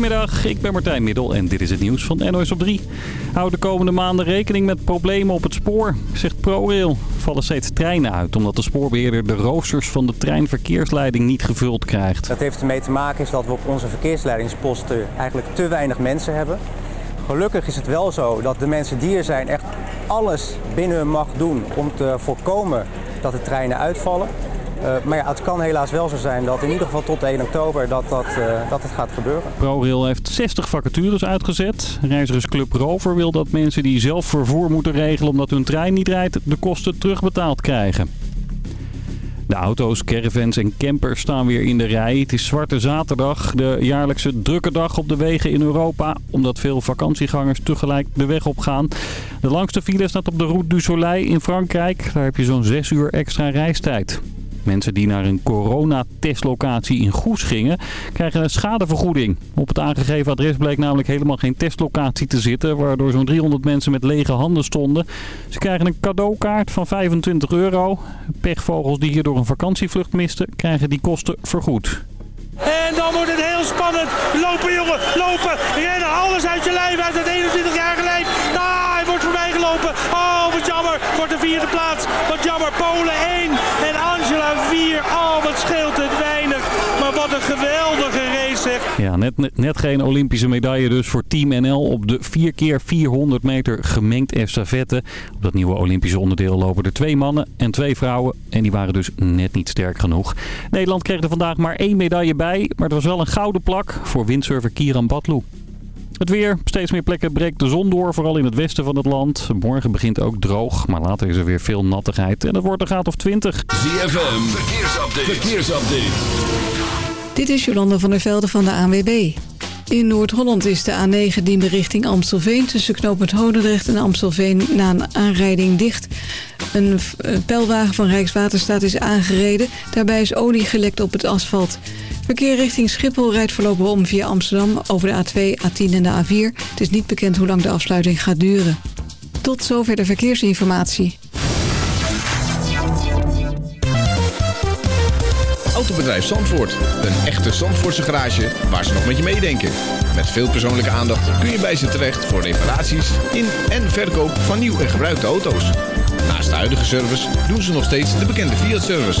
Goedemiddag, ik ben Martijn Middel en dit is het nieuws van NOS op 3. Hou de komende maanden rekening met problemen op het spoor, zegt ProRail. Vallen steeds treinen uit omdat de spoorbeheerder de roosters van de treinverkeersleiding niet gevuld krijgt. Dat heeft ermee te maken is dat we op onze verkeersleidingsposten eigenlijk te weinig mensen hebben. Gelukkig is het wel zo dat de mensen die er zijn echt alles binnen hun macht doen om te voorkomen dat de treinen uitvallen. Uh, maar ja, het kan helaas wel zo zijn dat in ieder geval tot 1 oktober dat, dat, uh, dat het gaat gebeuren. ProRail heeft 60 vacatures uitgezet. Reizigersclub Rover wil dat mensen die zelf vervoer moeten regelen omdat hun trein niet rijdt, de kosten terugbetaald krijgen. De auto's, caravans en campers staan weer in de rij. Het is Zwarte Zaterdag, de jaarlijkse drukke dag op de wegen in Europa. Omdat veel vakantiegangers tegelijk de weg op gaan. De langste file staat op de Route du Soleil in Frankrijk. Daar heb je zo'n 6 uur extra reistijd. Mensen die naar een coronatestlocatie in Goes gingen, krijgen een schadevergoeding. Op het aangegeven adres bleek namelijk helemaal geen testlocatie te zitten, waardoor zo'n 300 mensen met lege handen stonden. Ze krijgen een cadeaukaart van 25 euro. Pechvogels die hierdoor een vakantievlucht misten, krijgen die kosten vergoed. En dan wordt het heel spannend. Lopen jongen, lopen. Rennen alles uit je lijf, uit het 21-jarige lijf. Ah, hij wordt voorbij gelopen. Oh, wat jammer. Voor de vierde plaats. Wat jammer. Polen 1 en Angela 4. Oh, wat scheelt het weinig. Maar wat een geweldige race zeg. Ja, net, net geen Olympische medaille dus voor Team NL op de 4 keer 400 meter gemengd estafette. Op dat nieuwe Olympische onderdeel lopen er twee mannen en twee vrouwen. En die waren dus net niet sterk genoeg. Nederland kreeg er vandaag maar één medaille bij. Maar het was wel een gouden plak voor windsurfer Kieran Batlu. Het weer. Op steeds meer plekken breekt de zon door, vooral in het westen van het land. Morgen begint ook droog, maar later is er weer veel nattigheid. En het wordt een graad of 20. ZFM, verkeersupdate. verkeersupdate. Dit is Jolanda van der Velde van de ANWB. In Noord-Holland is de A9 Diemen richting Amstelveen... tussen knooppunt Hodendrecht en Amstelveen na een aanrijding dicht. Een pijlwagen van Rijkswaterstaat is aangereden. Daarbij is olie gelekt op het asfalt. Verkeer richting Schiphol rijdt voorlopig om via Amsterdam over de A2, A10 en de A4. Het is niet bekend hoe lang de afsluiting gaat duren. Tot zover de verkeersinformatie. Autobedrijf Zandvoort. Een echte Zandvoortse garage waar ze nog met je meedenken. Met veel persoonlijke aandacht kun je bij ze terecht voor reparaties in en verkoop van nieuw en gebruikte auto's. Naast de huidige service doen ze nog steeds de bekende Fiat-service.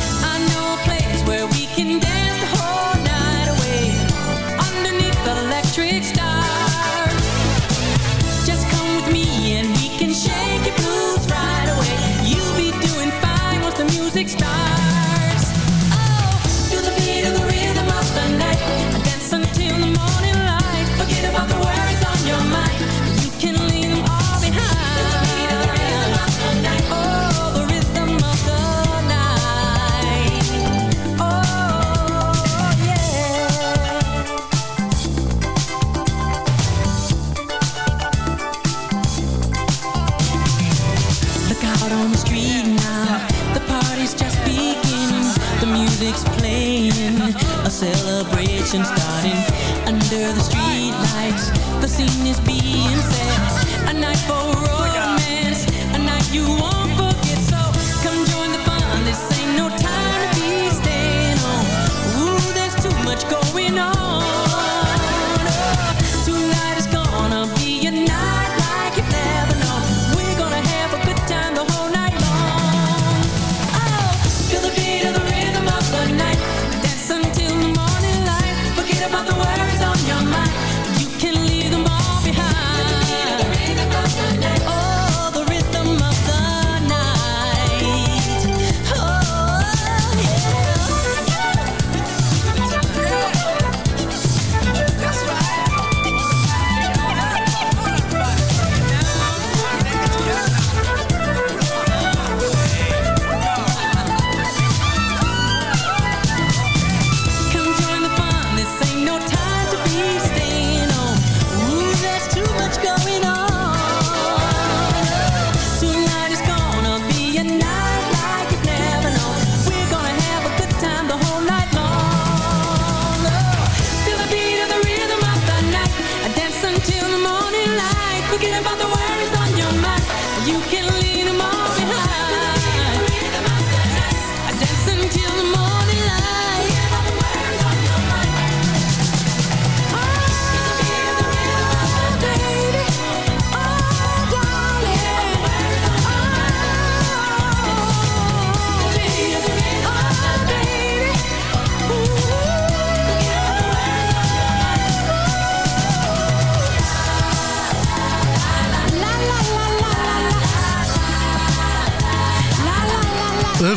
Een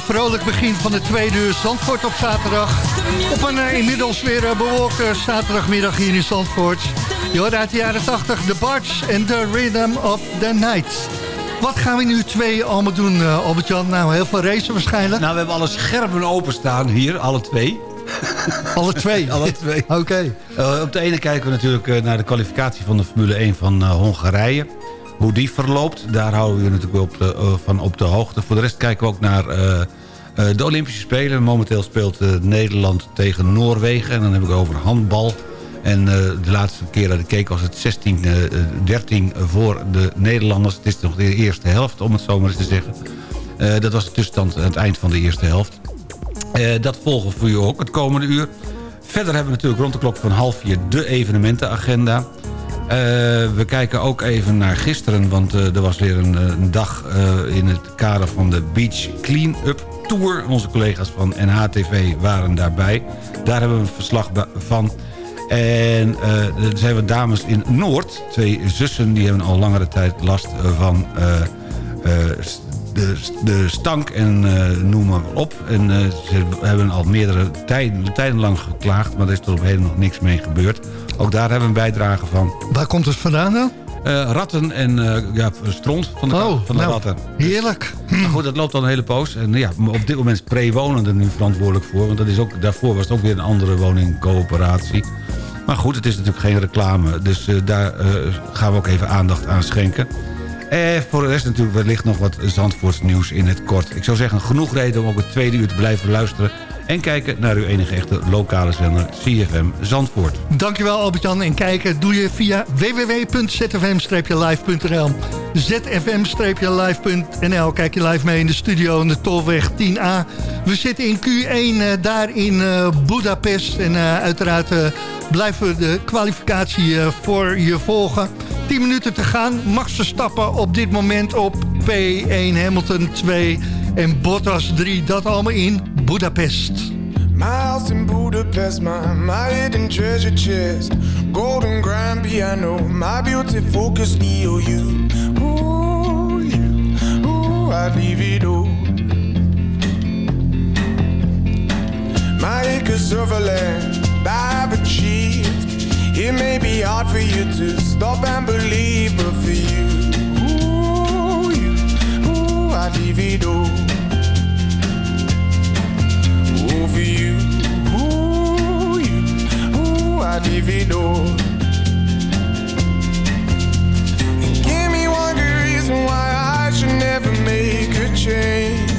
vrolijk begin van de tweede uur Zandvoort op zaterdag. Op een uh, inmiddels weer uh, bewolkte zaterdagmiddag hier in Zandvoort. Je hoort uit de jaren 80 The Barge en The Rhythm of the Night. Wat gaan we nu twee allemaal doen, uh, Albert-Jan? Nou, heel veel racen waarschijnlijk. Nou, we hebben alle schermen openstaan hier, alle twee. alle twee? alle twee. Oké. Okay. Op de ene kijken we natuurlijk naar de kwalificatie van de Formule 1 van Hongarije hoe die verloopt. Daar houden we natuurlijk op de, uh, van op de hoogte. Voor de rest kijken we ook naar uh, uh, de Olympische Spelen. Momenteel speelt Nederland tegen Noorwegen. En dan heb ik over handbal. En de laatste keer dat ik keek was het 16-13 voor de Nederlanders. Het is nog de eerste helft, om het zo maar eens te zeggen. dat was de tussenstand aan het eind van de eerste helft. dat volgen voor u ook het komende uur. Verder hebben we natuurlijk rond de klok van half vier de evenementenagenda. Uh, we kijken ook even naar gisteren, want uh, er was weer een, een dag in het kader van de Beach Clean-up Tour. Onze collega's van NHTV waren daarbij. Daar hebben we een verslag van. En er zijn wat dames in Noord, twee zussen, die hebben al langere tijd last van de, de stank en noem maar op. En ze hebben al meerdere tijden, tijden lang geklaagd, maar er is tot op heden nog niks mee gebeurd. Ook daar hebben we een bijdrage van. Waar komt het vandaan dan? Uh, ratten en uh, ja, stront van de, oh, van de nou, ratten. Heerlijk. Maar goed, dat loopt al een hele poos. En ja, op dit moment is pre-wonen er nu verantwoordelijk voor. Want dat is ook, daarvoor was het ook weer een andere woningcoöperatie. Maar goed, het is natuurlijk geen reclame. Dus uh, daar gaan we ook even aandacht aan schenken. En voor de rest natuurlijk wellicht nog wat Zandvoorts nieuws in het kort. Ik zou zeggen, genoeg reden om ook het tweede uur te blijven luisteren en kijken naar uw enige echte lokale zender CFM Zandvoort. Dankjewel Albert-Jan. En kijken doe je via www.zfm-live.nl zfm-live.nl Kijk je live mee in de studio in de Tolweg 10A. We zitten in Q1 uh, daar in uh, Budapest. En uh, uiteraard blijven we de kwalificatie voor je volgen. 10 minuten te gaan. Max stappen op dit moment op P1 Hamilton 2 en Bottas 3. Dat allemaal in Budapest. My house in Budapest, my, my hidden treasure chest. Golden grand piano, my beauty focus EOU. Ooh, you, ooh, I'd leave it all. My acres of land I've achieved. It may be hard for you to stop and believe, but for you, ooh, you, ooh, I'd leave it all. For you, ooh, you, ooh, I'd leave it all. Give me one good reason why I should never make a change.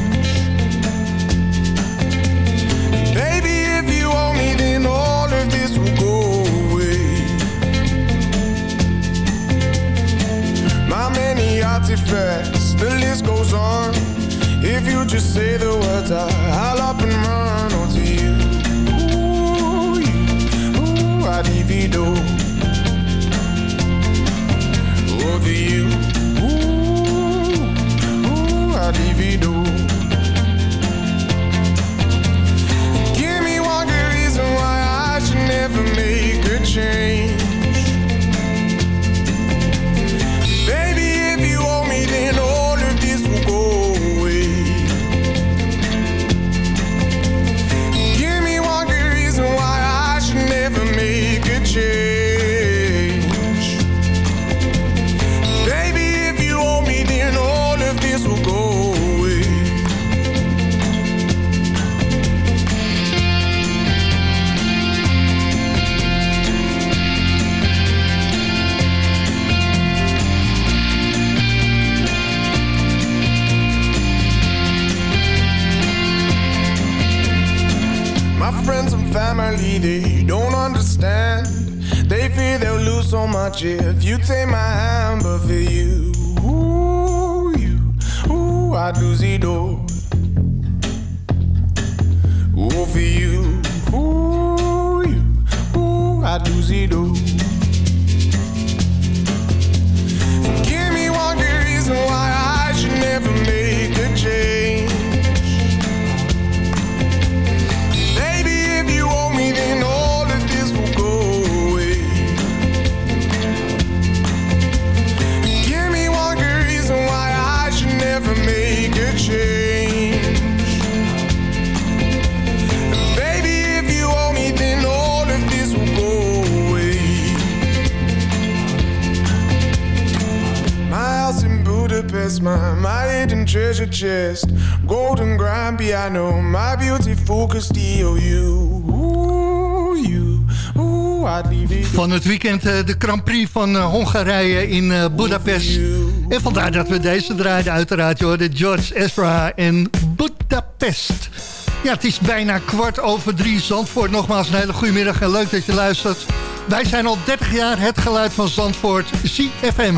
Golden grand piano, my beautiful Castillo, you, you. Van het weekend eh, de Grand Prix van eh, Hongarije in eh, Budapest. En vandaar dat we deze draaiden uiteraard, joh, de George Ezra en Budapest. Ja, het is bijna kwart over drie. Zandvoort, nogmaals een hele goede middag en leuk dat je luistert. Wij zijn al 30 jaar het geluid van Zandvoort, CFM.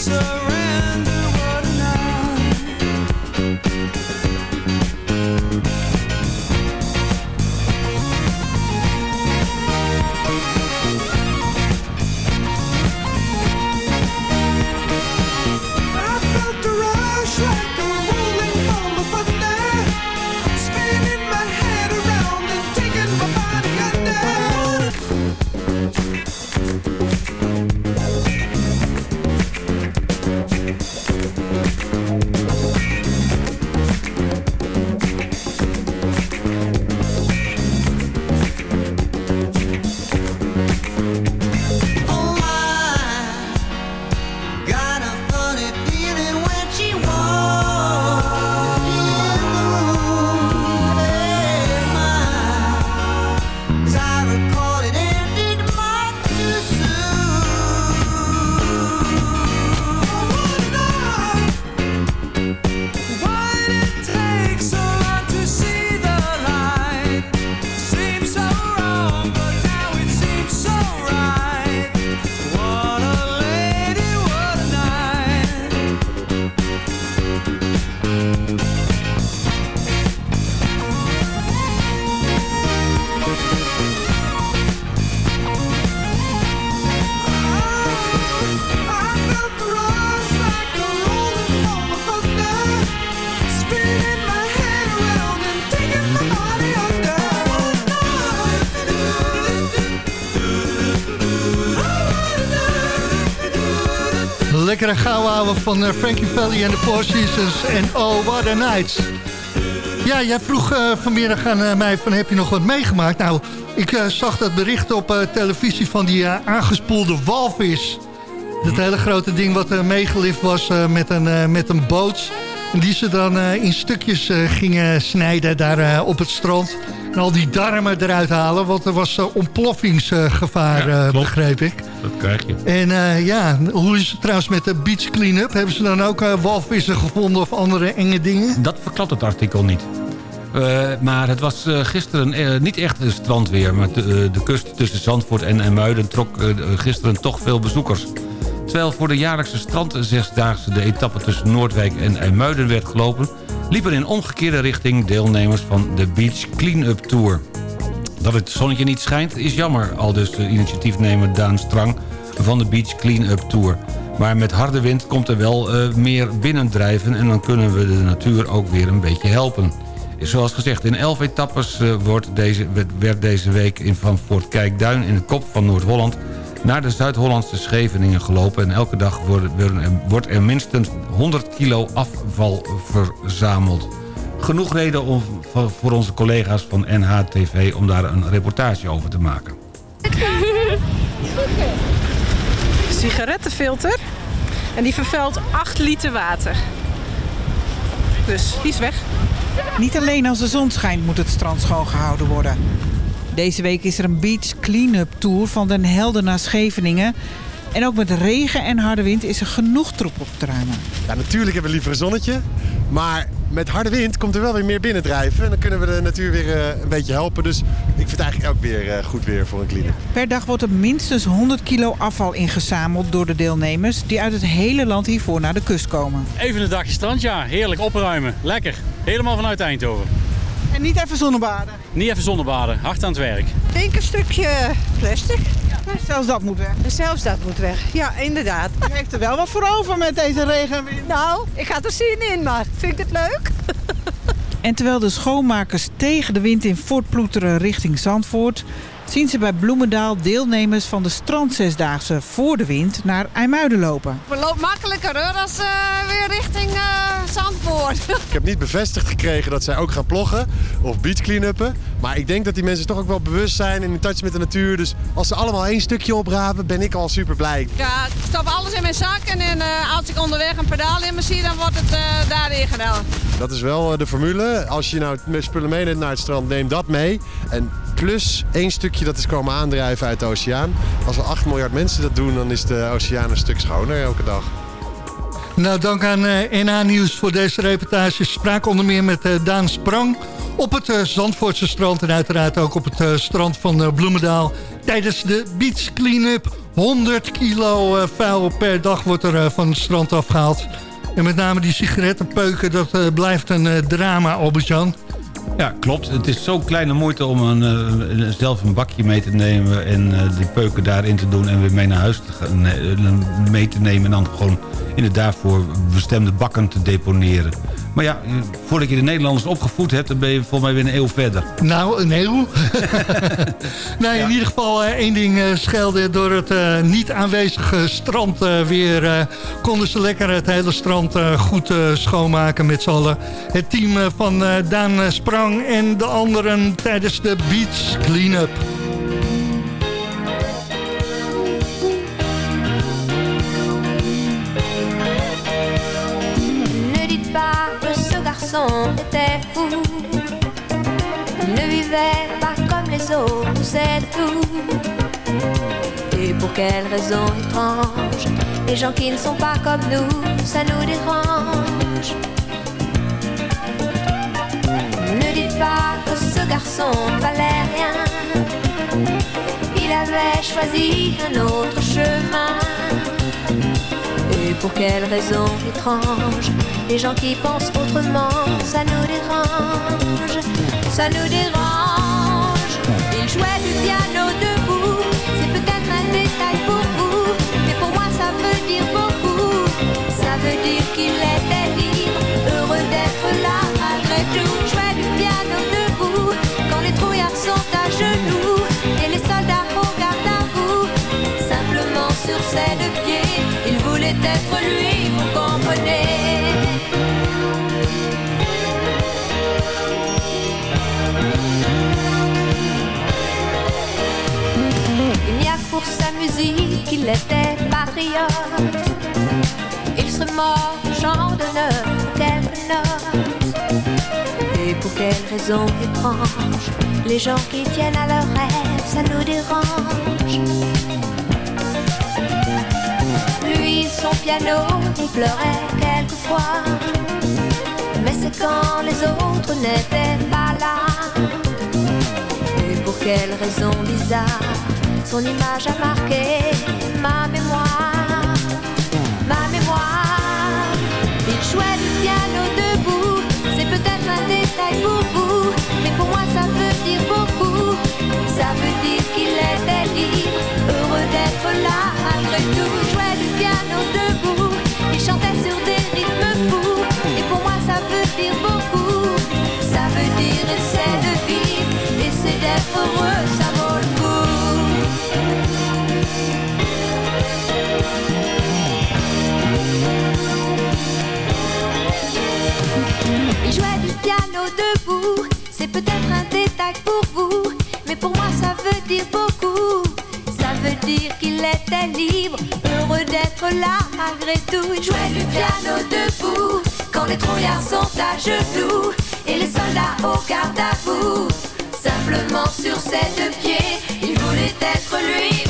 surround Lekkere gouden ouwe van eh, Frankie Valli en de Four Seasons en Oh What a Night. Ja, jij vroeg eh, vanmiddag aan eh, mij van heb je nog wat meegemaakt? Nou, ik zag dat bericht op televisie van die aangespoelde walvis. Dat hele grote ding wat meegelift was met, een, met een boot. En die ze dan in stukjes gingen snijden daar op het strand. En al die darmen eruit halen, want er was eh, ontploffingsgevaar, eh, begreep ik. Dat krijg je. En eh, ja, hoe is het trouwens met de beach clean-up? Hebben ze dan ook walvissen gevonden of andere enge dingen? Dat verklapt het artikel niet. Eh, maar het was eh, gisteren eh, niet echt een strandweer. Maar de, de kust tussen Zandvoort en, en Muiden trok eh, gisteren toch veel bezoekers. Terwijl voor de jaarlijkse strandzesdaagse de etappe tussen Noordwijk en IJmuiden werd gelopen... liepen in omgekeerde richting deelnemers van de Beach Clean-up Tour. Dat het zonnetje niet schijnt is jammer, al dus de initiatiefnemer Daan Strang van de Beach Clean-up Tour. Maar met harde wind komt er wel eh, meer binnendrijven en dan kunnen we de natuur ook weer een beetje helpen. Zoals gezegd, in elf etappes eh, wordt deze, werd- deze week in van Fort Kijkduin in de kop van Noord-Holland naar de Zuid-Hollandse Scheveningen gelopen... en elke dag er- wordt er minstens 100 kilo afval verzameld. Genoeg reden om, voor onze collega's van NHTV om daar een reportage over te maken. sigarettenfilter. En die vervuilt 8 liter water. Dus die is weg. Niet alleen als de zon schijnt moet het strand schoongehouden worden. Deze week is er een beach clean-up tour van Den Helder naar Scheveningen. En ook met regen en harde wind is er genoeg troep op te ruimen. Ja, natuurlijk hebben we liever een zonnetje. Maar met harde wind komt er wel weer meer binnendrijven. En dan kunnen we de natuur weer eh, een beetje helpen. Dus ik vind het eigenlijk ook weer eh, goed weer voor een clean-up. Per dag wordt er minstens 100 kilo afval ingezameld door de deelnemers... die uit het hele land hiervoor naar de kust komen. Even een dagje strand, ja. Heerlijk opruimen. Lekker. Helemaal vanuit Eindhoven. En niet even zonnebaden? Niet even zonnebaden. Hard aan het werk. Denk een stukje plastic. Zelfs dat moet weg. Zelfs dat moet weg. Ja, inderdaad. U heeft er wel wat voor over met deze regen en wind. Nou, ik ga er zin in, maar vind ik het leuk? En terwijl de schoonmakers tegen de wind in voortploeteren richting Zandvoort... zien ze bij Bloemendaal deelnemers van de strandzesdaagse voor de wind naar IJmuiden lopen. Het loopt makkelijker hoor, als eh, weer richting eh, Zandvoort. Ik heb niet bevestigd gekregen dat zij ook gaan ploggen of beach clean-uppen. Maar ik denk dat die mensen toch ook wel bewust zijn en in touch met de natuur. Dus als ze allemaal één stukje oprapen, ben ik al super blij. Ja, ik stop alles in mijn zak en eh, als ik onderweg een pedaal in me zie, dan wordt het eh, daarin gedaan. Dat is wel de formule. Als je nou met spullen meeneemt naar het strand, neem dat mee. En plus één stukje dat is komen aandrijven uit de oceaan. Als we 8 miljard mensen dat doen, dan is de oceaan een stuk schoner elke dag. Nou, dank aan NA Nieuws voor deze reportage. Spraak onder meer met eh, Daan Sprang op het eh, Zandvoortse strand... en uiteraard ook op het strand van Bloemendaal... tijdens de beach clean-up. 100 kilo vuil per dag wordt er van het strand afgehaald. En met name die sigarettenpeuken, dat blijft een drama, Albert-Jan. Ja, klopt. Het is zo'n kleine moeite om een, eh, zelf een bakje mee te nemen... en eh, de peuken daarin te doen en weer mee naar huis te gaan, eh, mee te nemen... en dan gewoon in de daarvoor bestemde bakken te deponeren. Maar ja, voordat je de Nederlanders opgevoed hebt... dan ben je volgens mij weer een eeuw verder. Nou, een eeuw. nee, in ieder geval één ding schelde. Door het niet aanwezige strand weer... konden ze lekker het hele strand goed schoonmaken met z'n allen. Het team van Daan eh, Sprang en de anderen tijdens de beach clean-up. Ne dites pas que ce garçon était fou. Ne vivait pas comme les autres, c'est tout. Et pour quelle raison étrange Les gens qui ne sont pas comme nous, ça nous dérange. Que ce garçon valait rien. Il avait choisi un autre chemin. Et pour quelle raison étrange Les gens qui pensent autrement, ça nous dérange, ça nous dérange. Il jouait du piano debout, c'est peut-être un détail pour vous, mais pour moi ça veut dire beaucoup. Ça veut dire qu'il était libre, heureux d'être là malgré tout. Et les soldats au garde à vous. Simplement sur ses deux pieds, il voulait être lui, vous comprenez. Il n'y a pour sa musique qu'il était patriote. Il serait mort genre d'honneur, quelques notes. Et pour quelle raison étrange Les gens qui tiennent à leurs rêves, ça nous dérange. Lui, son piano, il pleurait quelquefois. Mais c'est quand les autres n'étaient pas là. Et pour quelle raison bizarre Son image a marqué ma mémoire? folla après tout jouait du piano debout. Et chantait sur des rythmes fous. Et pour moi ça veut dire beaucoup. Ça veut dire c'est de vivre et c'est d'être heureux heureux d'être là malgré tout. Jouait du piano debout, quand les trouillards sont à genoux, et les soldats au garde à vous. Simplement sur ses deux pieds, il voulait être lui.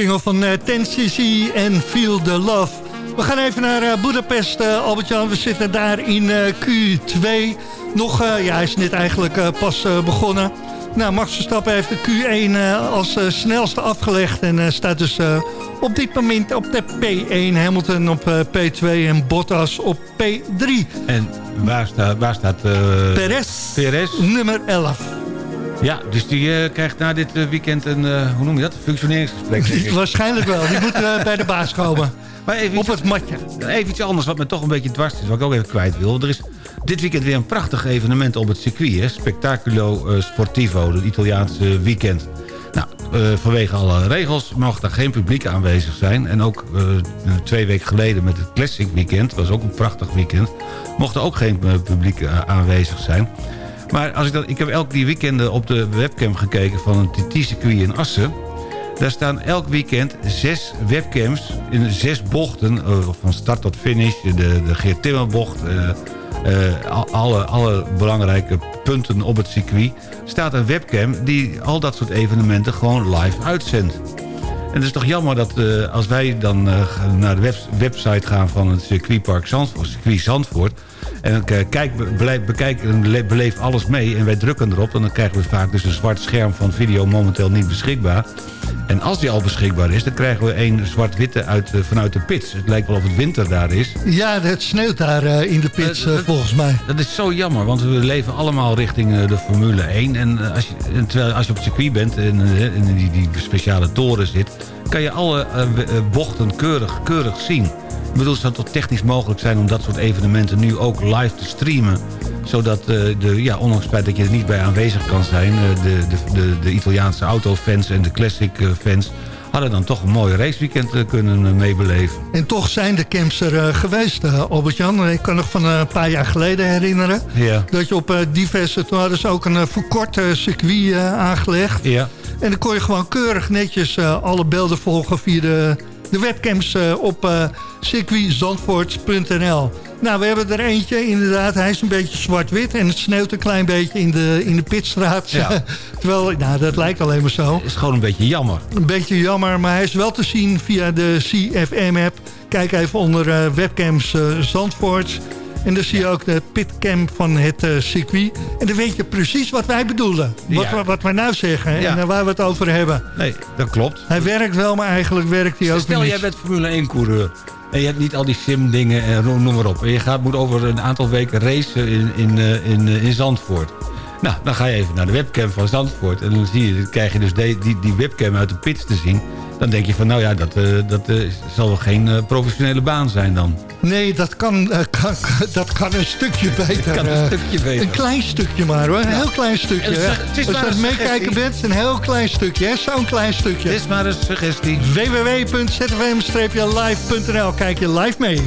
Single van eh, 10cc en Feel the Love. We gaan even naar eh, Budapest, eh, Albert-Jan. We zitten daar in eh, Q2. Nog, eh, ja, hij is net eigenlijk eh, pas eh, begonnen. Nou, Max Verstappen heeft de Q1 eh, als eh, snelste afgelegd... en eh, staat dus eh, op dit moment op de P1. Hamilton op eh, P2 en Bottas op P3. En waar, staat waar staat... eh, Perez, Perez, nummer 11. Ja, dus die eh, krijgt na dit eh, weekend een, eh, hoe noem je dat, een functioneringsgesprek. Waarschijnlijk wel. Die moet bij de baas komen. Maar even op het matje. Even iets anders wat me toch een beetje dwars is, wat ik ook even kwijt wil. Er is dit weekend weer een prachtig evenement op het circuit. Hè? Spectaculo Sportivo, het Italiaanse weekend. Nou, vanwege alle regels mag daar geen publiek aanwezig zijn. En ook twee weken geleden met het Classic Weekend, was ook een prachtig weekend... mocht er ook geen publiek aanwezig zijn. Maar als ik, dat, ik heb elk die weekenden op de webcam gekeken van een TT-circuit in Assen... Daar staan elk weekend zes webcams in zes bochten, eh, van start tot finish. De, de Geert Timmerbocht, eh, eh, al- alle, alle belangrijke punten op het circuit. Staat een webcam die al dat soort evenementen gewoon live uitzendt. En het is toch jammer dat eh, als wij dan eh, naar de webs- website gaan van het circuitpark Zandvoort, circuit Zandvoort... en eh, kijk, bekijk en bele- beleef alles mee en wij drukken erop... dan krijgen we vaak dus een zwart scherm van video momenteel niet beschikbaar. En als die al beschikbaar is, dan krijgen we een zwart-witte uit, eh, vanuit de pits. Het lijkt wel of het winter daar is. Ja, het sneeuwt daar eh, in de pits Eh, dat- volgens mij. Dat is zo jammer, want we leven allemaal richting de Formule 1. En, als, je, en terwijl als je op het circuit bent en in die, die speciale toren zit... kan je alle bochten keurig, keurig zien. Ik bedoel, het zou toch technisch mogelijk zijn om dat soort evenementen nu ook live te streamen. Zodat, eh, de, ja, ondanks het feit dat je er niet bij aanwezig kan zijn... eh, de, de, de, de Italiaanse autofans en de classic eh, fans... hadden dan toch een mooi raceweekend kunnen meebeleven. En toch zijn de camps er geweest, eh, Albert-Jan. Ik kan nog van een paar jaar geleden herinneren... Ja. dat je op diverse... toen hadden ze ook een verkort circuit aangelegd. Ja. En dan kon je gewoon keurig netjes alle beelden volgen... via de, de webcams op circuitzandvoort.nl. Nou, we hebben er eentje, inderdaad. Hij is een beetje zwart-wit en het sneeuwt een klein beetje in de, in de pitstraat. Ja. Terwijl, nou, dat lijkt alleen maar zo. is gewoon een beetje jammer. Een beetje jammer, maar hij is wel te zien via de CFM-app. Kijk even onder eh, webcams eh, Zandvoort. En dan zie je ook de pitcam van het eh, circuit. En dan weet je precies wat wij bedoelen. Wat, Ja. wat wij nou zeggen Ja. en waar we het over hebben. Nee, dat klopt. Hij werkt wel, maar eigenlijk werkt hij ook Stel, niet. jij bent Formule 1-coureur. En je hebt niet al die sim-dingen en noem maar op. En je gaat, moet over een aantal weken racen in, in, eh, in, eh, in Zandvoort. Nou, dan ga je even naar de webcam van Zandvoort. En dan zie je, dan krijg je dus die, die, die webcam uit de pits te zien. Dan denk je van, nou ja, dat, eh, dat eh, zal wel geen eh, professionele baan zijn dan. Nee, dat kan, kan, dat kan een stukje beter. Kan een stukje beter. Een klein stukje maar hoor, een Ja. heel klein stukje. Het is- hè. het is Als je aan het een meekijken bent, een heel klein stukje, hè? zo'n klein stukje. Het is maar een suggestie. www.zfm-live.nl Kijk je live mee.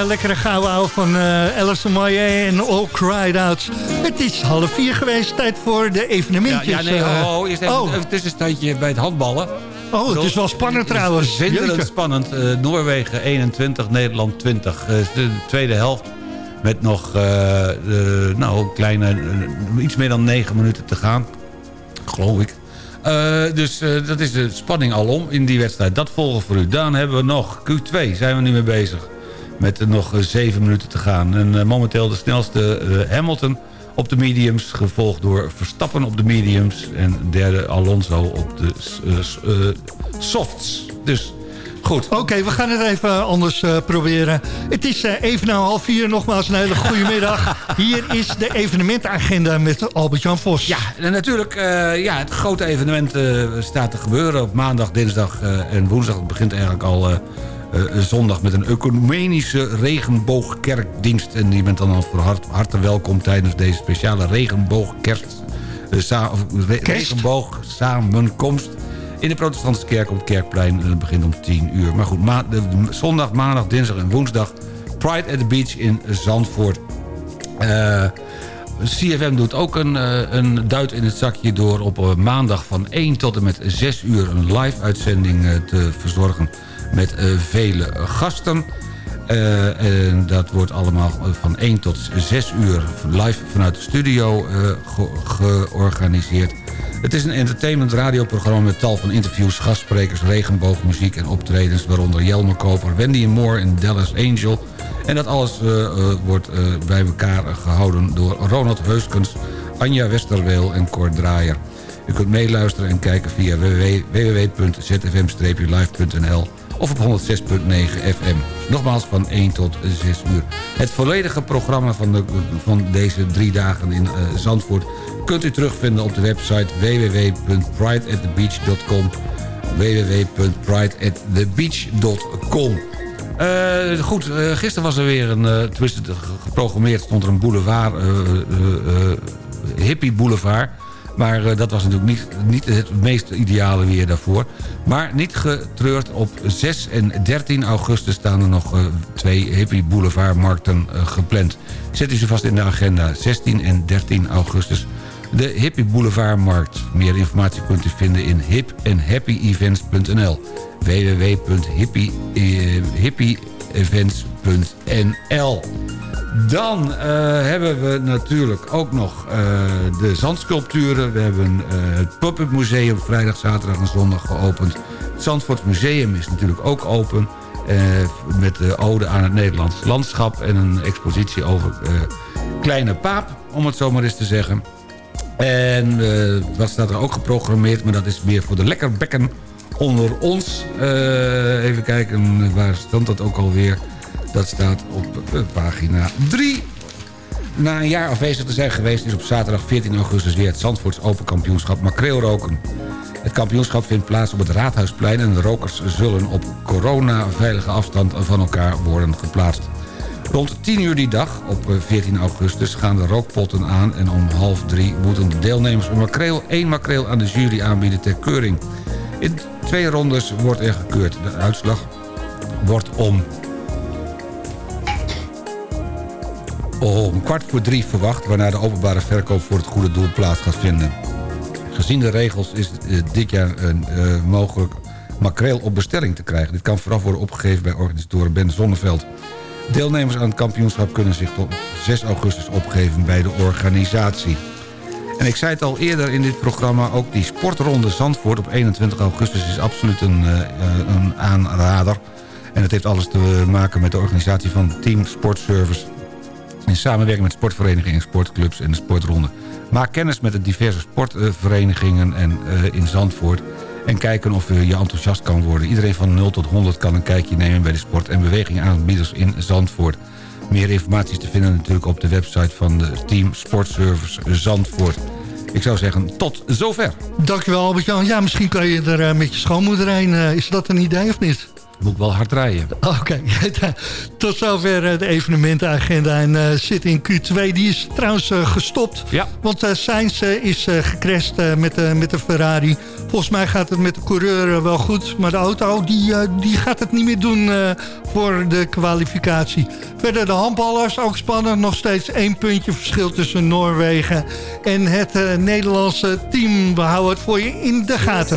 Eh, lekkere gouden ouwe van eh Alison Moyer en All Cried Out. Het is half vier geweest, tijd voor de Ja, evenementjes. ja, nee, eh. oh, eerst even oh. een tussenstandje bij het handballen. Oh, het is wel spannend trouwens. Zinderend spannend. Noorwegen 21, Nederland 20. Eh, de tweede helft met nog nou, kleine, iets meer dan 9 minuten te gaan. Geloof ik. Dus dat is de spanning alom in die wedstrijd. Dat volgen voor u. Dan hebben we nog Q2, zijn we nu mee bezig. Met eh, nog 7 minuten te gaan. En eh, momenteel de snelste eh, Hamilton op de mediums. Gevolgd door Verstappen op de mediums. En derde Alonso op de eh, eh, softs. Dus goed. Oké, we gaan het even anders eh, proberen. Het is eh, even na half vier. Nogmaals een hele goede middag. Hier is de evenementagenda met Albert-Jan Vos. Ja, en natuurlijk, eh, ja, het grote evenement eh, staat te gebeuren op maandag, dinsdag eh, en woensdag. Het begint eigenlijk al eh, eh, zondag met een ecumenische regenboogkerkdienst. En je bent dan al voor hart, harte welkom tijdens deze speciale regenboogkerst. eh, re- regenboog samenkomst in de protestantse kerk op het Kerkplein. En het begint om 10 uur. Maar goed, ma- zondag, maandag, dinsdag en woensdag... Pride at the Beach in Zandvoort. Eh, CFM doet ook een, eh, een duit in het zakje door op eh, maandag van 1 tot en met 6 uur een live uitzending eh, te verzorgen met eh, vele gasten. Eh, en dat wordt allemaal eh, van 1 tot 6 uur live vanuit de studio ge- georganiseerd. Het is een entertainment radioprogramma met tal van interviews, gastsprekers, regenboogmuziek en optredens... waaronder Jelme Koper, Wendy Moore en Dallas Angel... En dat alles wordt bij elkaar gehouden door Ronald Heuskens, Anja Westerweel en Cor Draaier. U kunt meeluisteren en kijken via www- www.zfm-live.nl of op 106.9 FM. Nogmaals van 1 tot 6 uur. Het volledige programma van, de, van deze drie dagen in eh, Zandvoort... kunt u terugvinden op de website www.prideatthebeach.com www.prideatthebeach.com eh, goed, eh, gisteren was er weer een, uh, tenminste geprogrammeerd stond er een boulevard, hippie boulevard. Maar eh, dat was natuurlijk niet, niet het meest ideale weer daarvoor. Maar niet getreurd, op 6 en 13 augustus staan er nog eh, twee hippie boulevardmarkten eh, gepland. Zet u ze vast in de agenda, 16 en 13 augustus. De Hippie Boulevardmarkt. Meer informatie kunt u vinden in hip en happyevents.nl www.hippieevents.nl Dan eh, hebben we natuurlijk ook nog eh, de zandsculpturen. We hebben eh, het Pop-up Museum vrijdag, zaterdag en zondag geopend. Het Zandvoort Museum is natuurlijk ook open. met de ode aan het Nederlands landschap... en een expositie over Kleine Paap, om het zo maar eens te zeggen. En wat staat er ook geprogrammeerd, maar dat is meer voor de lekkerbekken onder ons. Even kijken, waar stond dat ook alweer? Dat staat op eh, pagina 3. Na een jaar afwezig te zijn geweest... is op zaterdag 14 augustus weer het Zandvoorts Open Kampioenschap Makreelroken. Het kampioenschap vindt plaats op het Raadhuisplein... en de rokers zullen op corona-veilige afstand van elkaar worden geplaatst. Rond 10 uur die dag, op eh, 14 augustus, gaan de rookpotten aan... en om half drie moeten de deelnemers een makreel, één makreel aan de jury aanbieden ter keuring. In twee rondes wordt er gekeurd. De uitslag wordt om... om kwart voor drie verwacht... waarna de openbare verkoop voor het goede doel plaats gaat vinden. Gezien de regels is het eh, dit jaar eh, eh, mogelijk makreel op bestelling te krijgen. Dit kan vooraf worden opgegeven bij organisatoren Ben Zonneveld. Deelnemers aan het kampioenschap kunnen zich tot 6 augustus opgeven bij de organisatie. En ik zei het al eerder in dit programma... ook die sportronde Zandvoort op 21 augustus is absoluut een, eh, een aanrader. En het heeft alles te maken met de organisatie van Team Sportservice... in samenwerking met sportverenigingen, sportclubs en de sportronde. Maak kennis met de diverse sportverenigingen en, eh, in Zandvoort... en kijken of eh, je enthousiast kan worden. Iedereen van 0 tot 100 kan een kijkje nemen bij de sport- en bewegingsaanbieders in Zandvoort. Meer informatie is te vinden natuurlijk op de website van de Team Sportservice Zandvoort. Ik zou zeggen, tot zover. Dankjewel Albert-Jan. Ja, misschien kan je er eh, met je schoonmoeder heen. Is dat een idee of niet? Moet ik wel hard rijden. Oké, tot zover eh, de evenementenagenda. En eh, zit in Q2, die is trouwens eh, gestopt. Ja. Want uh, Sainz uh, is uh, gecrashed uh, met, uh, met de Ferrari. Volgens mij gaat het met de coureur wel goed. Maar de auto die, uh, die gaat het niet meer doen uh, voor de kwalificatie. Verder de handballers, ook spannend. Nog steeds één puntje verschil tussen Noorwegen en het uh, Nederlandse team. We houden het voor je in de gaten.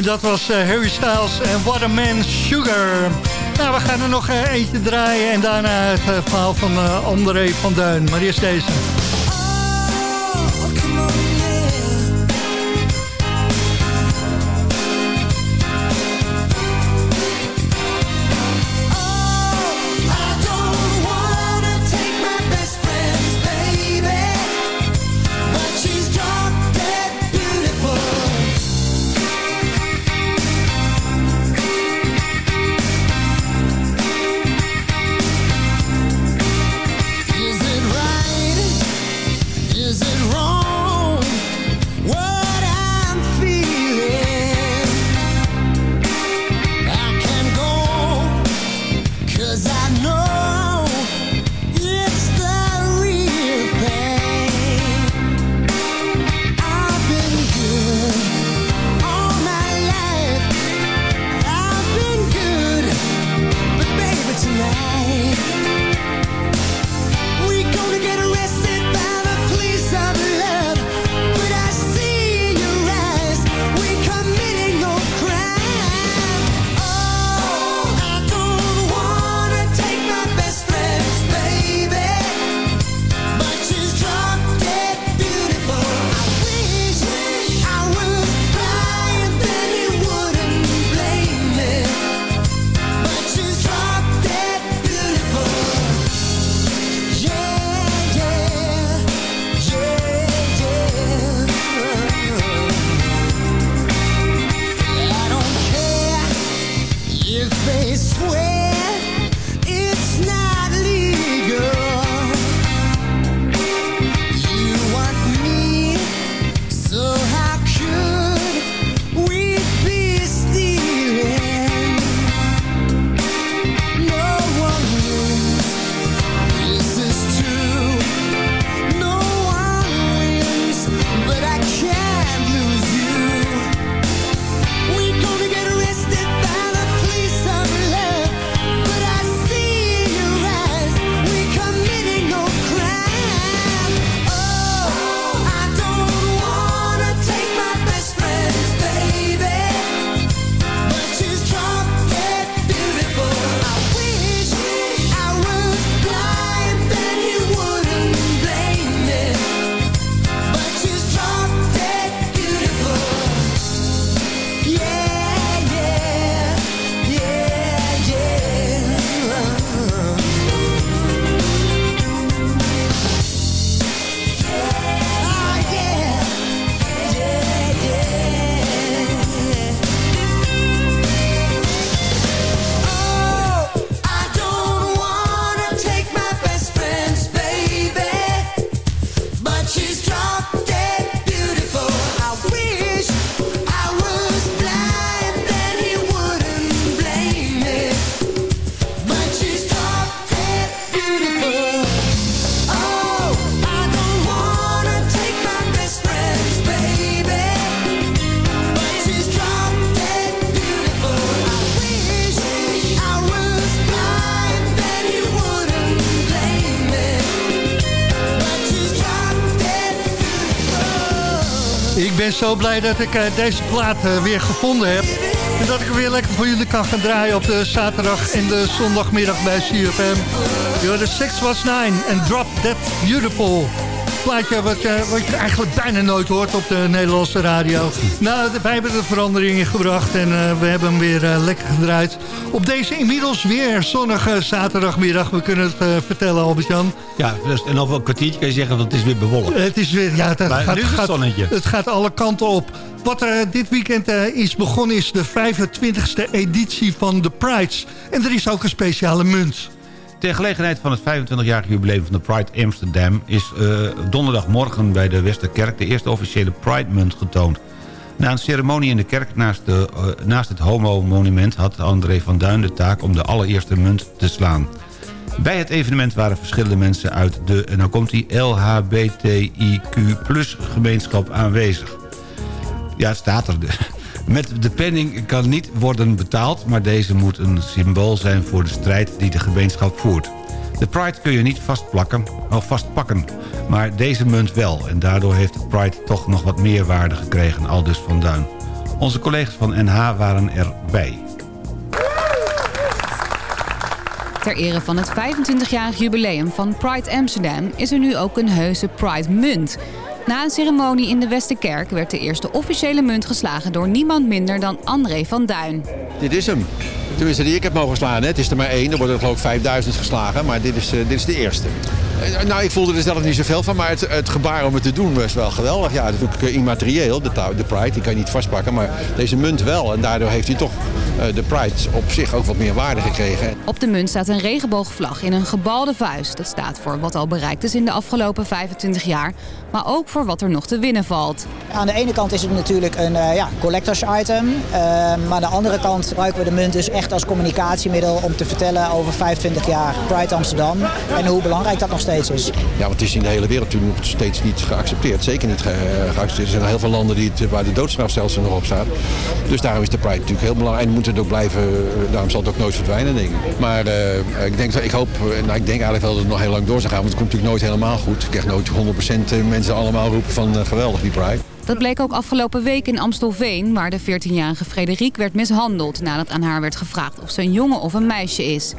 En dat was uh, Harry Styles en Waterman Sugar. Nou, we gaan er nog uh, eentje draaien en daarna het uh, verhaal van André van Duin. Maar eerst deze. Zo blij dat ik eh, deze plaat eh, weer gevonden heb. En dat ik weer lekker voor jullie kan gaan draaien op de zaterdag en de zondagmiddag bij CFM. Yo, de Six Was Nine en Drop That Beautiful. Plaatje wat, je- wat je eigenlijk bijna nooit hoort op de Nederlandse radio. Nou, wij hebben er verandering in gebracht en eh, we hebben hem weer eh, lekker gedraaid. Op deze inmiddels weer zonnige zaterdagmiddag. We kunnen het eh, vertellen, Albert-Jan. Ja, dus, en over een kwartiertje kan je zeggen, want het is weer bewolkt. Het is weer, ja, het Maar gaat, het gaat- zonnetje. het gaat alle kanten op. Wat er dit weekend eh, is begonnen is de 25e editie van de Prides. En er is ook een speciale munt. Ter gelegenheid van het 25-jarig jubileum van de Pride Amsterdam... is eh, donderdagmorgen bij de Westerkerk de eerste officiële Pride-munt getoond. Na een ceremonie in de kerk naast, de, eh, naast het Homo-monument... had André van Duin de taak om de allereerste munt te slaan. Bij het evenement waren verschillende mensen uit de, en nou komt die LHBTIQ-gemeenschap aanwezig. Ja, het staat er. Met de penning kan niet worden betaald... maar deze moet een symbool zijn voor de strijd die de gemeenschap voert. De Pride kun je niet vastplakken, of vastpakken, maar deze munt wel. En daardoor heeft de Pride toch nog wat meer waarde gekregen, al dus van Duin. Onze collega's van NH waren erbij. Ter ere van het 25-jarig jubileum van Pride Amsterdam is er nu ook een heuse Pride munt. Na een ceremonie in de Westerkerk werd de eerste officiële munt geslagen door niemand minder dan André van Duin. Dit is hem. Tenminste, die ik heb mogen slaan. Hè. Het is er maar één. Er worden er geloof ik 5000 geslagen. Maar dit is, eh, dit is de eerste. Eh, nou, ik voelde er zelf niet zoveel van. Maar het, het gebaar om het te doen was wel geweldig. Ja, het is natuurlijk immaterieel. De, de Pride, die kan je niet vastpakken. Maar deze munt wel. En daardoor heeft hij toch eh, de Pride op zich ook wat meer waarde gekregen. Op de munt staat een regenboogvlag in een gebalde vuist. Dat staat voor wat al bereikt is in de afgelopen 25 jaar, maar ook voor wat er nog te winnen valt. Aan de ene kant is het natuurlijk een eh, ja, collectors item. eh, maar aan de andere kant gebruiken we de munt dus echt als communicatiemiddel om te vertellen over 25 jaar Pride Amsterdam. En hoe belangrijk dat nog steeds is. Ja, want het is in de hele wereld natuurlijk nog steeds niet geaccepteerd. Zeker niet ge- eh, geaccepteerd. Er zijn heel veel landen die het, waar de doodstrafstelsel nog op staat. Dus daarom is de Pride natuurlijk heel belangrijk. En moet het ook blijven, eh, daarom zal het ook nooit verdwijnen, denk ik. Maar eh, ik, denk, ik hoop, eh, nou, ik denk eigenlijk wel dat het nog heel lang door zal gaan. Want het komt natuurlijk nooit helemaal goed. Ik krijg nooit 100% mensen allemaal roepen van eh, geweldig die Pride. Dat bleek ook afgelopen week in Amstelveen, waar de 14-jarige Frederik werd mishandeld nadat aan haar werd gevraagd of ze een jongen of een meisje is.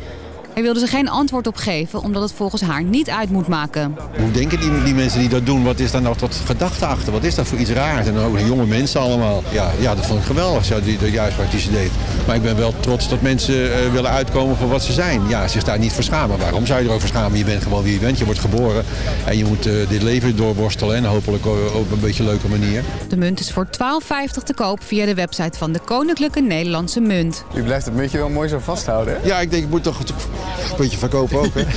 Hij wilde ze geen antwoord op geven, omdat het volgens haar niet uit moet maken. Hoe denken die, die mensen die dat doen? Wat is daar nou tot gedachte achter? Wat is dat voor iets raars? En ook jonge mensen allemaal. Ja, ja dat vond ik geweldig, zo, die, de juist wat die ze deed. Maar ik ben wel trots dat mensen eh, willen uitkomen voor wat ze zijn. Ja, zich daar niet voor schamen. Waarom zou je erover schamen? Je bent gewoon wie je bent. Je wordt geboren en je moet eh, dit leven doorworstelen. En hopelijk o- op een beetje leuke manier. De munt is voor 12,50 te koop via de website van de Koninklijke Nederlandse Munt. U blijft het muntje wel mooi zo vasthouden, Ja, ik denk ik moet toch beetje verkopen ook, hè?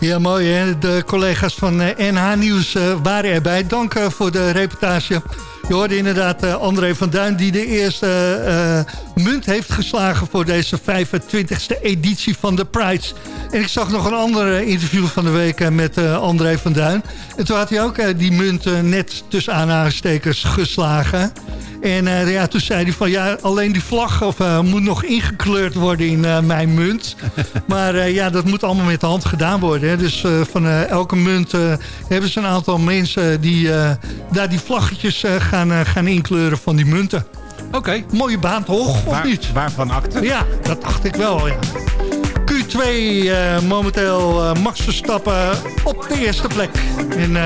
Ja, mooi hè. De collega's van eh, NH Nieuws eh, waren erbij. Dank eh, voor de reportage. Je hoorde inderdaad eh, André van Duin die de eerste eh, eh, munt heeft geslagen voor deze 25e editie van de Prides. En ik zag nog een ander eh, interview van de week eh, met eh, André van Duin. En toen had hij ook eh, die munt eh, net tussen aanhalingstekens geslagen. En eh, ja, toen zei hij van ja, alleen die vlag of, eh, moet nog ingekleurd worden in eh, mijn munt. maar ja, dat moet allemaal met de hand gedaan worden. Hè. Dus van elke munt hebben ze een aantal mensen die daar die vlaggetjes gaan, gaan inkleuren van die munten. Oké. Mooie baan toch, of Waar- niet? Waarvan acte? Ja, dat dacht ik wel, ja. Q2 eh, momenteel Max Verstappen op de eerste plek. En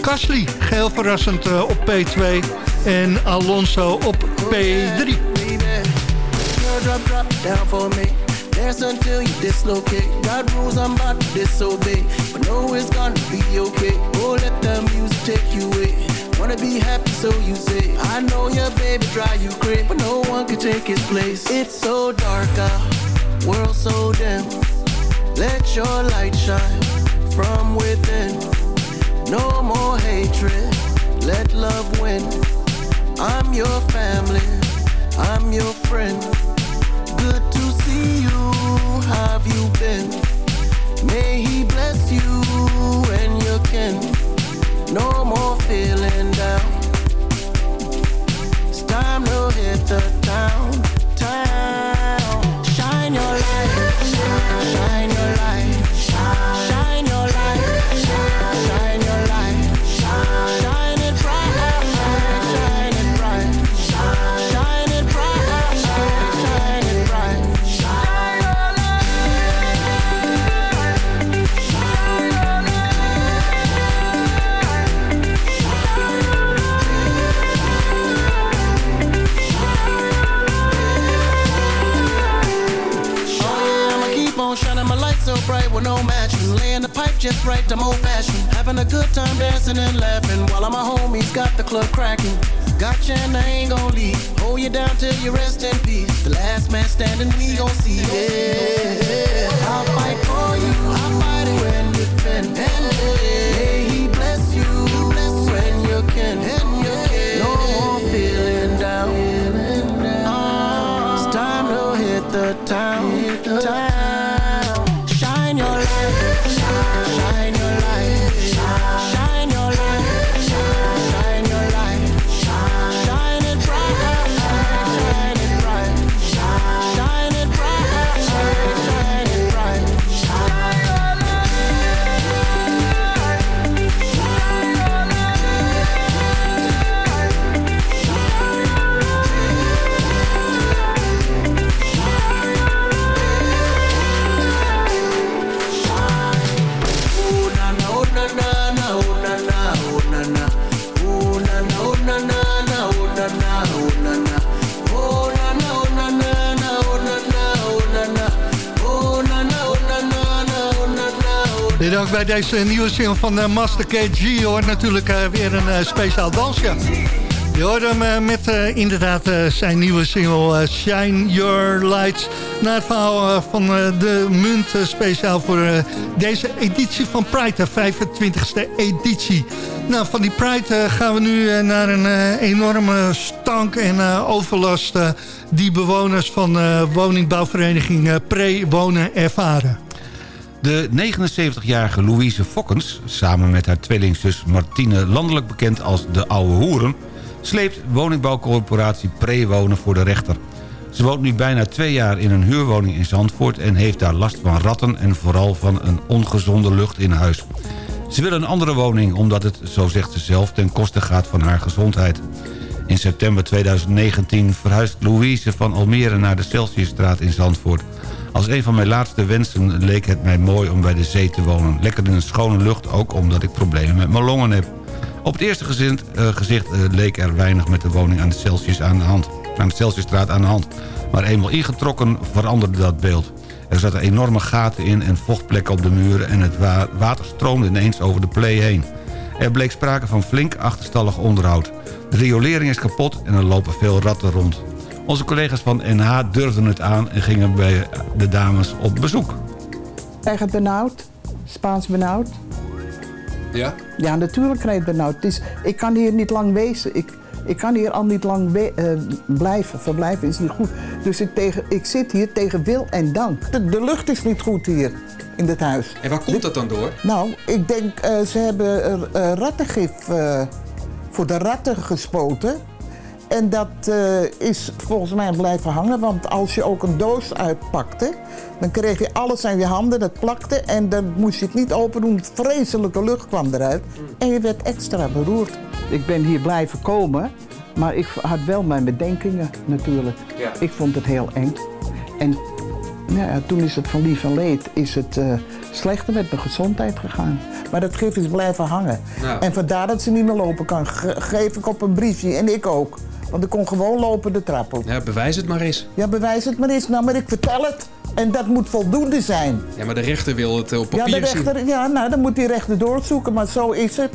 Gasly, geheel verrassend op P2. En Alonso op P3. Girl, drop, drop down for me. Dance until you dislocate. God rules, I'm. Oh. Wanna be happy, so you say. I know your baby you but no one can take his place. It's so dark out, world so dim. Let your light shine from within. No more hatred. Let love win. I'm your family. I'm your friend. Good to see you. Have you been? May he bless you and your kin. No more feeling down. It's time to hit the just right, I'm old fashioned. Having a good time dancing and laughing while all my homies got the club cracking. Gotcha and I ain't gon' leave. Hold you down till you rest in peace. The last man standing, we gon' see. Yeah, I'll fight for you. I'll fight it when you fin. And may he bless you, bless when you can. No more feeling down. It's time to hit the town, town. Bij deze nieuwe single van eh, Master KG hoort natuurlijk eh, weer een eh, speciaal dansje. Je hoort hem met inderdaad zijn nieuwe single Shine Your Lights. Na het verhaal van de munt speciaal voor deze editie van Pride, de 25e editie. Nou, van die Pride gaan we nu naar een enorme stank en overlast... die bewoners van woningbouwvereniging eh, Pre-Wonen ervaren. De 79-jarige Louise Fokkens, samen met haar tweelingzus Martine... landelijk bekend als de Oude Hoeren... sleept woningbouwcorporatie Prewonen voor de rechter. Ze woont nu bijna twee jaar in een huurwoning in Zandvoort... en heeft daar last van ratten en vooral van een ongezonde lucht in huis. Ze wil een andere woning omdat het, zo zegt ze zelf... ten koste gaat van haar gezondheid. In september 2019 verhuist Louise van Almere naar de Celsiusstraat in Zandvoort. Als een van mijn laatste wensen leek het mij mooi om bij de zee te wonen. Lekker in een schone lucht, ook omdat ik problemen met mijn longen heb. Op het eerste gezicht, eh, gezicht eh, leek er weinig met de woning aan de, Celsius aan de hand, aan de Celsiusstraat aan de hand. Maar eenmaal ingetrokken veranderde dat beeld. Er zaten enorme gaten in en vochtplekken op de muren... en het wa- water stroomde ineens over de play heen. Er bleek sprake van flink achterstallig onderhoud. De riolering is kapot en er lopen veel ratten rond. Onze collega's van NH durfden het aan en gingen bij de dames op bezoek. Krijg het benauwd? Spaans benauwd? Ja? Ja, natuurlijk krijg je het benauwd. Is, ik kan hier niet lang wezen. Ik, ik kan hier al niet lang eh, blijven. Verblijven is niet goed. Dus ik, tegen, ik zit hier tegen wil en dank. De, de lucht is niet goed hier in dit huis. En waar komt dat dan door? Nou, ik denk, eh, ze hebben er, eh, rattengif eh, voor de ratten gespoten. En dat eh, is volgens mij blijven hangen, want als je ook een doos uitpakte, dan kreeg je alles aan je handen, dat plakte en dan moest je het niet open doen. Vreselijke lucht kwam eruit en je werd extra beroerd. Ik ben hier blijven komen, maar ik had wel mijn bedenkingen natuurlijk. Ja. Ik vond het heel eng. En nou ja, toen is het van lief en leed is het eh, slechter met mijn gezondheid gegaan. Maar dat gif is blijven hangen. En vandaar dat ze niet meer lopen kan, ge- geef ik op een briefje. En ik ook. Want ik kon gewoon lopen de trap op. Ja, bewijs het maar eens. Ja, bewijs het maar eens. Nou, maar ik vertel het. En dat moet voldoende zijn. Ja, maar de rechter wil het eh, op Ja, papier de zien. rechter, ja, nou, dan moet die rechter doorzoeken. Maar zo is het.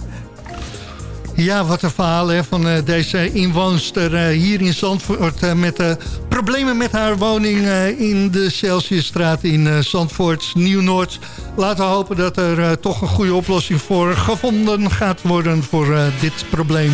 Ja, wat een verhaal hè, van eh, deze inwoonster eh, hier in Zandvoort... met eh, problemen met haar woning eh, in de Celsiusstraat in eh, Zandvoort, Nieuw-Noord. Laten we hopen dat er eh, toch een goede oplossing voor gevonden gaat worden voor eh, dit probleem.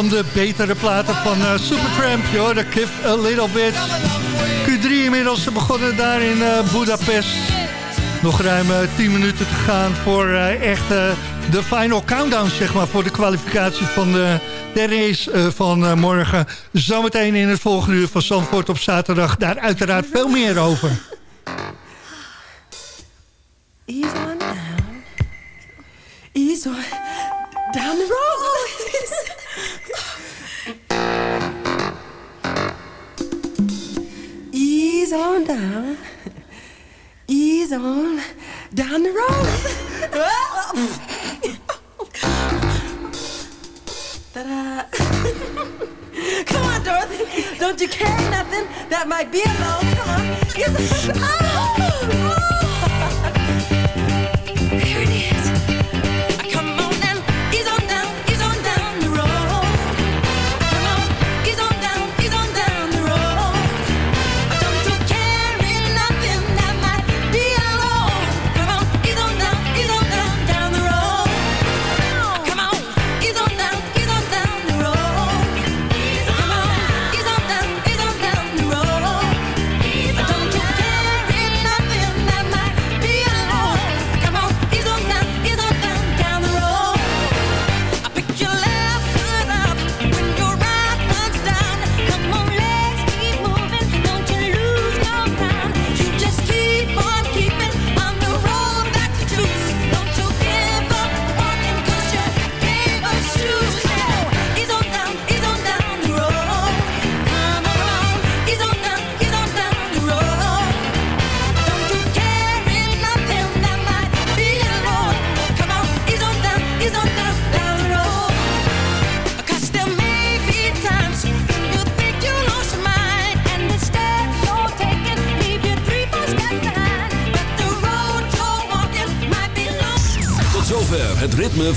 van de betere platen van eh, Supertramp, joh, de Give a Little Bit. Q3 inmiddels begonnen daar in eh, Budapest. Nog ruim eh, 10 minuten te gaan voor eh, echt eh, de final countdown, zeg maar, voor de kwalificatie van de, de race eh, van eh, morgen. Zometeen in het volgende uur van Zandvoort op zaterdag. Daar uiteraard veel meer over. Ease on down. Ease on down the road. Ta-da. Come on, Dorothy. Don't you carry nothing that might be alone. Come on. Ease on. Oh,